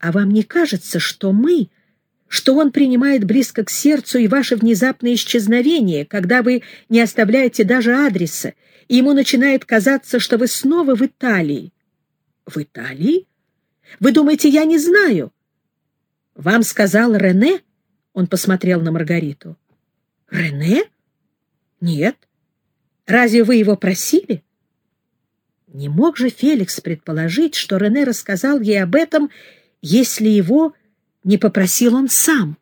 А вам не кажется, что мы, что он принимает близко к сердцу и ваше внезапное исчезновение, когда вы не оставляете даже адреса, и ему начинает казаться, что вы снова в Италии? В Италии? Вы думаете, я не знаю? Вам сказал Рене? Он посмотрел на Маргариту. Рене? Нет. Разве вы его просили? Не мог же Феликс предположить, что Рене рассказал ей об этом, если его не попросил он сам?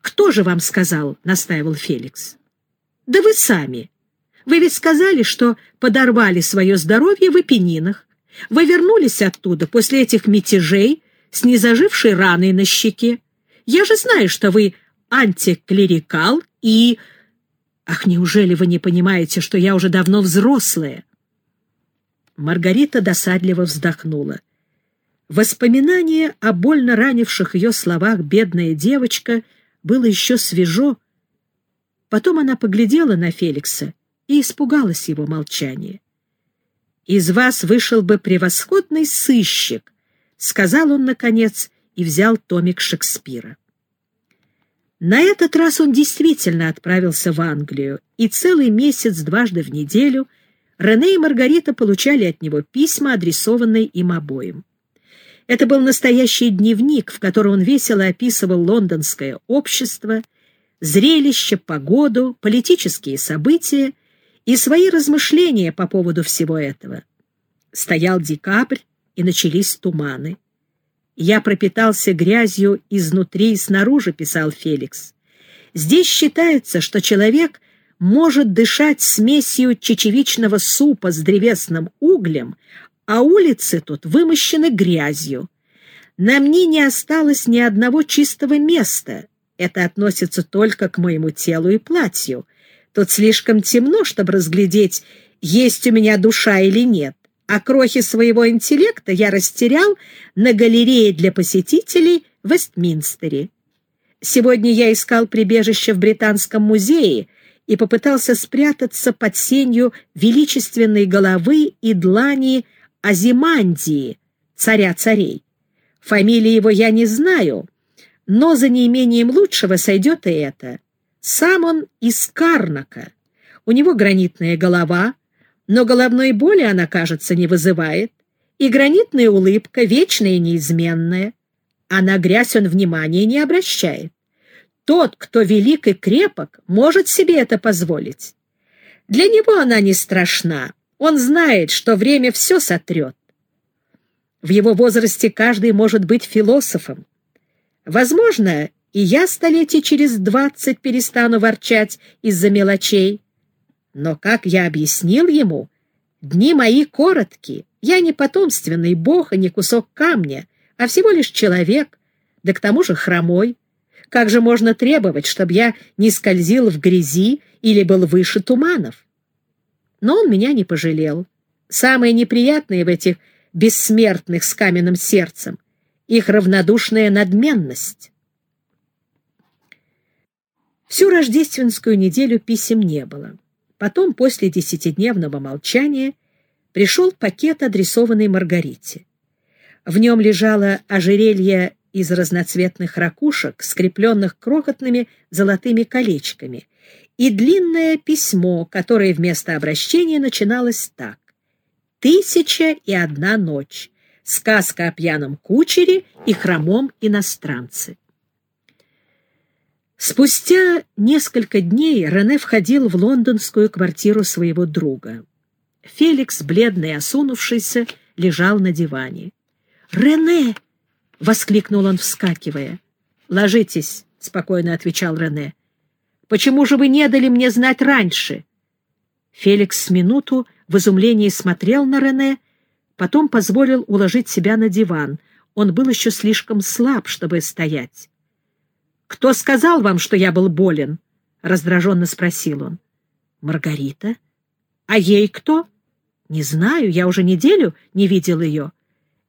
«Кто же вам сказал?» — настаивал Феликс. «Да вы сами. Вы ведь сказали, что подорвали свое здоровье в Эпенинах. Вы вернулись оттуда после этих мятежей с незажившей раной на щеке. Я же знаю, что вы антиклерикал и... Ах, неужели вы не понимаете, что я уже давно взрослая?» Маргарита досадливо вздохнула. Воспоминание о больно ранивших ее словах бедная девочка было еще свежо. Потом она поглядела на Феликса и испугалась его молчания. «Из вас вышел бы превосходный сыщик», — сказал он, наконец, и взял томик Шекспира. На этот раз он действительно отправился в Англию, и целый месяц дважды в неделю Рене и Маргарита получали от него письма, адресованные им обоим. Это был настоящий дневник, в котором он весело описывал лондонское общество, зрелище, погоду, политические события и свои размышления по поводу всего этого. Стоял декабрь, и начались туманы. «Я пропитался грязью изнутри и снаружи», — писал Феликс. «Здесь считается, что человек может дышать смесью чечевичного супа с древесным углем, а улицы тут вымощены грязью. На мне не осталось ни одного чистого места. Это относится только к моему телу и платью. Тут слишком темно, чтобы разглядеть, есть у меня душа или нет. А крохи своего интеллекта я растерял на галерее для посетителей в Вестминстере. Сегодня я искал прибежище в Британском музее и попытался спрятаться под сенью величественной головы и длани Азимандии, царя царей. Фамилии его я не знаю, но за неимением лучшего сойдет и это. Сам он из Карнака. У него гранитная голова, но головной боли она, кажется, не вызывает, и гранитная улыбка, вечная и неизменная, а на грязь он внимания не обращает. Тот, кто велик и крепок, может себе это позволить. Для него она не страшна, он знает, что время все сотрет. В его возрасте каждый может быть философом. Возможно, и я столетий через двадцать перестану ворчать из-за мелочей. Но, как я объяснил ему, дни мои короткие. Я не потомственный бог и не кусок камня, а всего лишь человек, да к тому же хромой. Как же можно требовать, чтобы я не скользил в грязи или был выше туманов? Но он меня не пожалел. Самое неприятное в этих бессмертных с каменным сердцем — их равнодушная надменность. Всю рождественскую неделю писем не было. Потом, после десятидневного молчания, пришел пакет, адресованный Маргарите. В нем лежало ожерелье из разноцветных ракушек, скрепленных крохотными золотыми колечками, и длинное письмо, которое вместо обращения начиналось так. «Тысяча и одна ночь. Сказка о пьяном кучере и хромом иностранце». Спустя несколько дней Рене входил в лондонскую квартиру своего друга. Феликс, бледный и осунувшийся, лежал на диване. «Рене!» — воскликнул он, вскакивая. «Ложитесь», — спокойно отвечал Рене. Почему же вы не дали мне знать раньше?» Феликс с минуту в изумлении смотрел на Рене, потом позволил уложить себя на диван. Он был еще слишком слаб, чтобы стоять. «Кто сказал вам, что я был болен?» — раздраженно спросил он. «Маргарита? А ей кто?» «Не знаю, я уже неделю не видел ее.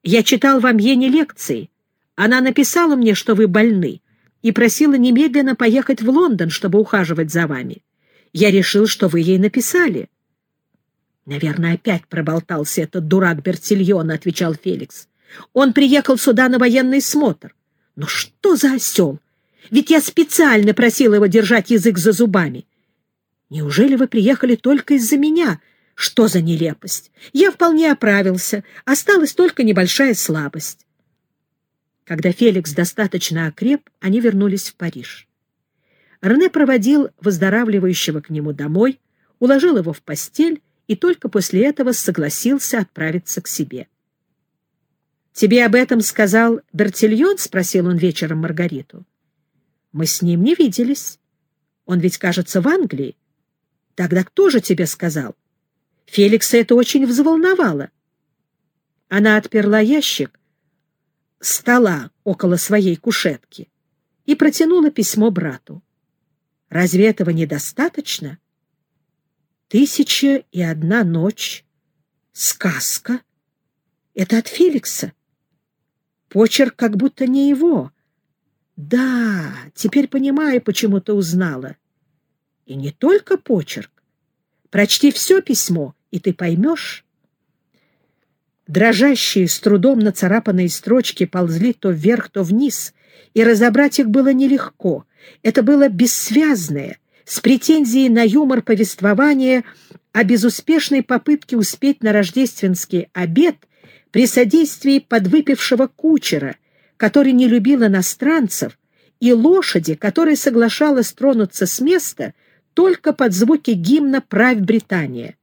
Я читал вам Ене лекции. Она написала мне, что вы больны и просила немедленно поехать в Лондон, чтобы ухаживать за вами. Я решил, что вы ей написали. — Наверное, опять проболтался этот дурак Бертильон, — отвечал Феликс. Он приехал сюда на военный смотр. Но что за осел? Ведь я специально просил его держать язык за зубами. Неужели вы приехали только из-за меня? Что за нелепость? Я вполне оправился, осталась только небольшая слабость. Когда Феликс достаточно окреп, они вернулись в Париж. Рене проводил выздоравливающего к нему домой, уложил его в постель и только после этого согласился отправиться к себе. «Тебе об этом сказал Бертильон?» — спросил он вечером Маргариту. «Мы с ним не виделись. Он ведь, кажется, в Англии. Тогда кто же тебе сказал?» Феликса это очень взволновало. Она отперла ящик стола около своей кушетки и протянула письмо брату. Разве этого недостаточно? Тысяча и одна ночь. Сказка. Это от Феликса. Почерк как будто не его. Да, теперь понимаю, почему ты узнала. И не только почерк. Прочти все письмо, и ты поймешь. Дрожащие, с трудом нацарапанные строчки ползли то вверх, то вниз, и разобрать их было нелегко. Это было бессвязное, с претензией на юмор повествования о безуспешной попытке успеть на рождественский обед при содействии подвыпившего кучера, который не любил иностранцев, и лошади, которая соглашалась тронуться с места только под звуки гимна «Правь Британия».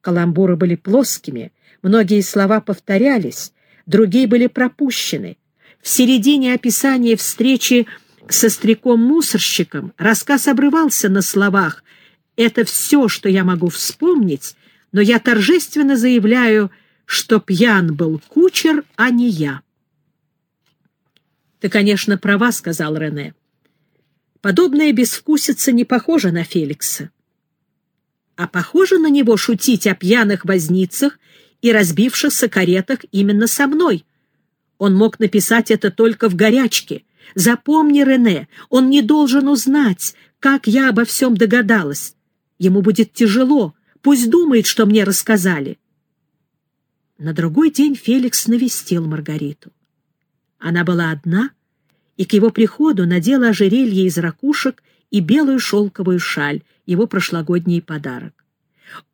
Каламбуры были плоскими, многие слова повторялись, другие были пропущены. В середине описания встречи со стариком-мусорщиком рассказ обрывался на словах «Это все, что я могу вспомнить, но я торжественно заявляю, что пьян был кучер, а не я». «Ты, конечно, права», — сказал Рене. «Подобная безвкусица не похожа на Феликса а похоже на него шутить о пьяных возницах и разбившихся каретах именно со мной. Он мог написать это только в горячке. Запомни, Рене, он не должен узнать, как я обо всем догадалась. Ему будет тяжело, пусть думает, что мне рассказали. На другой день Феликс навестил Маргариту. Она была одна, и к его приходу надела ожерелье из ракушек и белую шелковую шаль, его прошлогодний подарок.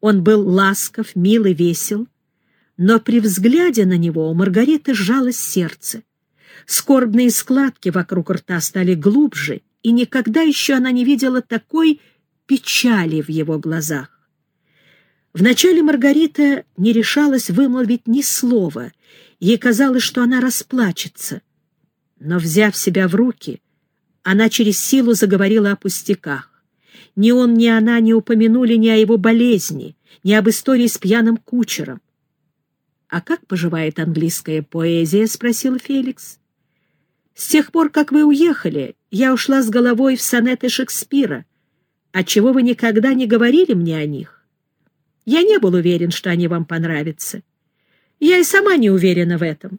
Он был ласков, мил и весел, но при взгляде на него у Маргариты сжалось сердце. Скорбные складки вокруг рта стали глубже, и никогда еще она не видела такой печали в его глазах. Вначале Маргарита не решалась вымолвить ни слова, ей казалось, что она расплачется. Но, взяв себя в руки, она через силу заговорила о пустяках. Ни он, ни она не упомянули ни о его болезни, ни об истории с пьяным кучером. «А как поживает английская поэзия?» — спросил Феликс. «С тех пор, как вы уехали, я ушла с головой в сонеты Шекспира. Отчего вы никогда не говорили мне о них? Я не был уверен, что они вам понравятся. Я и сама не уверена в этом.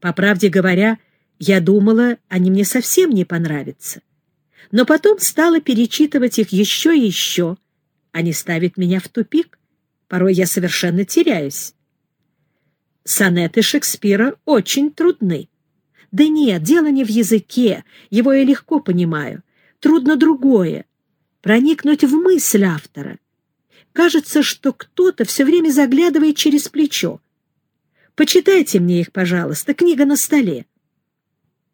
По правде говоря, я думала, они мне совсем не понравятся но потом стала перечитывать их еще и еще. Они ставят меня в тупик. Порой я совершенно теряюсь. Сонеты Шекспира очень трудны. Да нет, дело не в языке, его я легко понимаю. Трудно другое — проникнуть в мысль автора. Кажется, что кто-то все время заглядывает через плечо. Почитайте мне их, пожалуйста, книга на столе.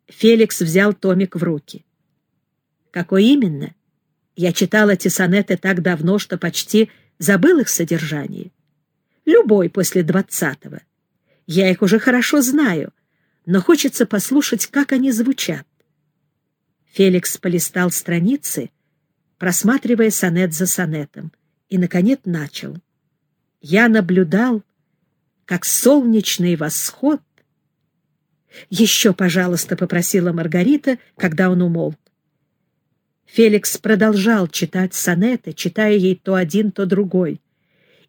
Феликс взял томик в руки. Какой именно? Я читал эти сонеты так давно, что почти забыл их содержание. Любой после двадцатого. Я их уже хорошо знаю, но хочется послушать, как они звучат. Феликс полистал страницы, просматривая сонет за сонетом, и, наконец, начал. Я наблюдал, как солнечный восход... «Еще, пожалуйста», — попросила Маргарита, когда он умолк. Феликс продолжал читать сонеты, читая ей то один, то другой.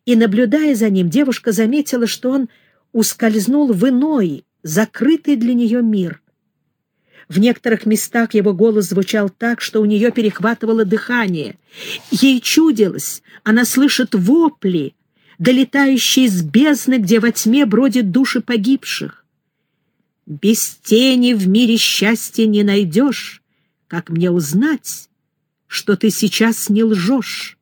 И, наблюдая за ним, девушка заметила, что он ускользнул в иной, закрытый для нее мир. В некоторых местах его голос звучал так, что у нее перехватывало дыхание. Ей чудилось, она слышит вопли, долетающие из бездны, где во тьме бродят души погибших. Без тени в мире счастья не найдешь. Как мне узнать, что ты сейчас не лжешь?